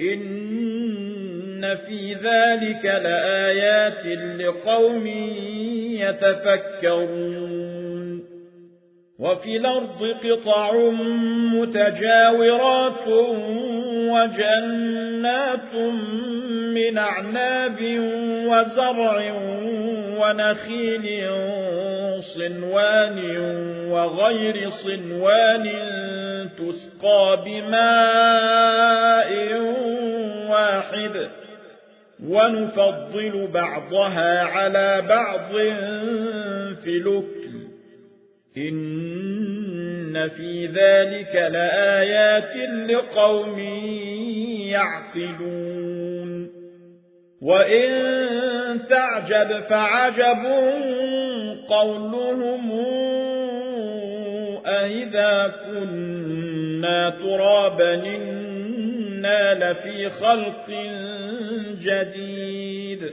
إن في ذلك لآيات لقوم يتفكرون. وفي الأرض قطع متجاورات وجنات من أعناب وزرع ونخيل صنوان وغير صنوان تسقى بماء واحد ونفضل بعضها على بعض في لكل إن في ذلك لآيات لقوم يعقلون وإن تعجب فعجب قولهم أئذا كنا ترابا إنا لفي خلق جديد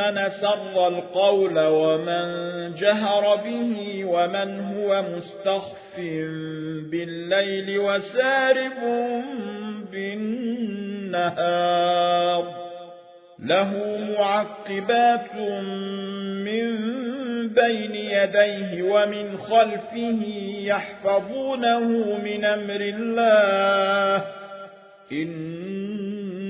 من سر القول ومن جهر به ومن هو مستخف بالليل وسارب بالنهار له معقبات من بين يديه ومن خلفه يحفظونه من أمر الله. إن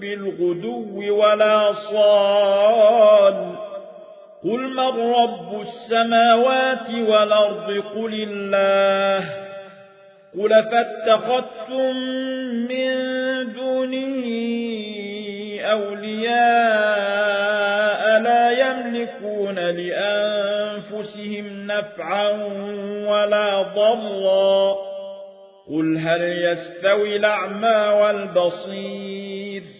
بالغدو ولا صال قل من رب السماوات والأرض قل الله قل فاتخذتم من دونه أولياء لا يملكون لأنفسهم نفعا ولا ضرا قل هل يستوي الأعمى والبصير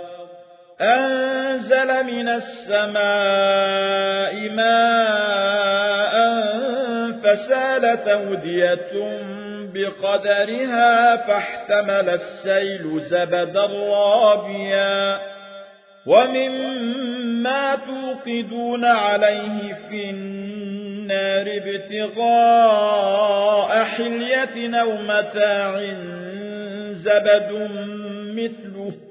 أنزل من السماء ماء فسالت أودية بقدرها فاحتمل السيل زبدا رابيا ومما توقدون عليه في النار ابتغاء حلية أو متاع زبد مثله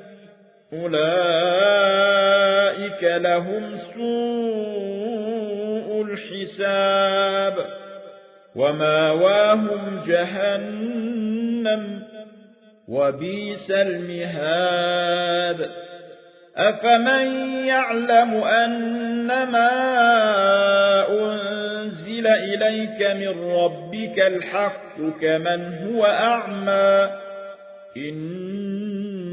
أولئك لهم سوء الحساب وماواهم جهنم وبيس المهاد. أفمن يعلم أنما أنزل إليك من ربك الحق كمن هو أعمى؟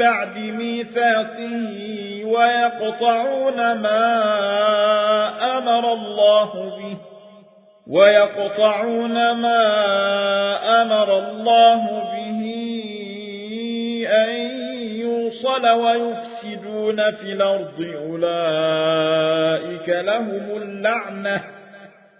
بعد ميثاقه ويقطعون ما أمر الله به ويقطعون ما أمر الله به أن يوصل ويفسدون في الأرض. أولئك لهم اللعنة.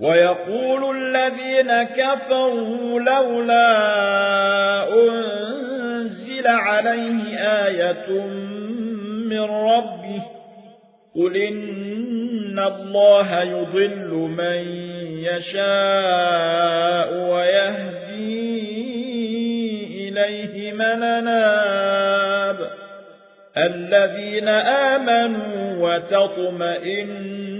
ويقول الذين كفروا لولا أنزل عليه آية من ربه قل إن الله يضل من يشاء ويهدي إليه من ناب الذين آمنوا وتطمئن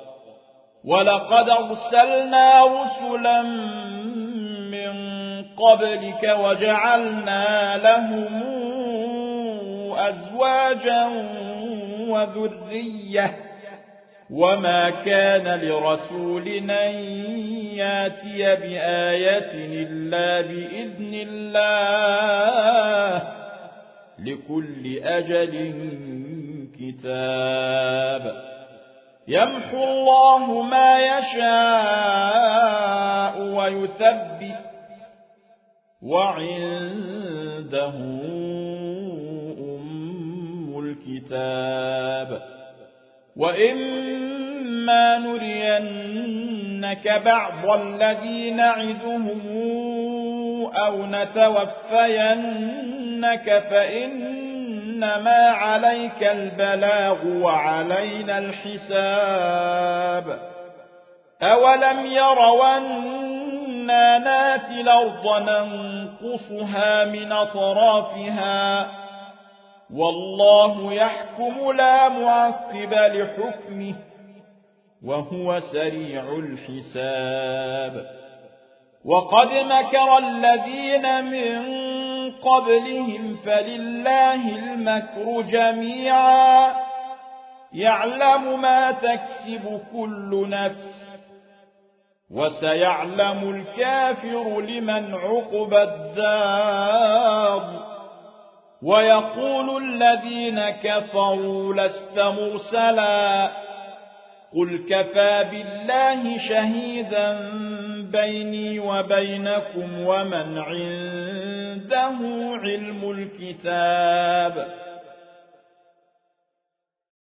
ولقد أرسلنا رسلا من قبلك وجعلنا لهم أزواجا وذرية وما كان لرسول أن يأتي بآية إلا بإذن الله لكل أجل كتاب يمحو الله ما يشاء ويثبت وعنده أم الكتاب. وإما نرينك بعض الذي نعدهم أو نتوفينك فإن إنما عليك البلاغ وعلينا الحساب. أولم يروا ناتي الأرض ننقصها من أطرافها. والله يحكم لا معقب لحكمه وهو سريع الحساب. وقد مكر الذين من قبلهم فلله المكر جميعا. يعلم ما تكسب كل نفس وسيعلم الكافر لمن عقب الدار. ويقول الذين كفروا لست مرسلا قل كفى بالله شهيدا بيني وبينكم ومن عنده علم الكتاب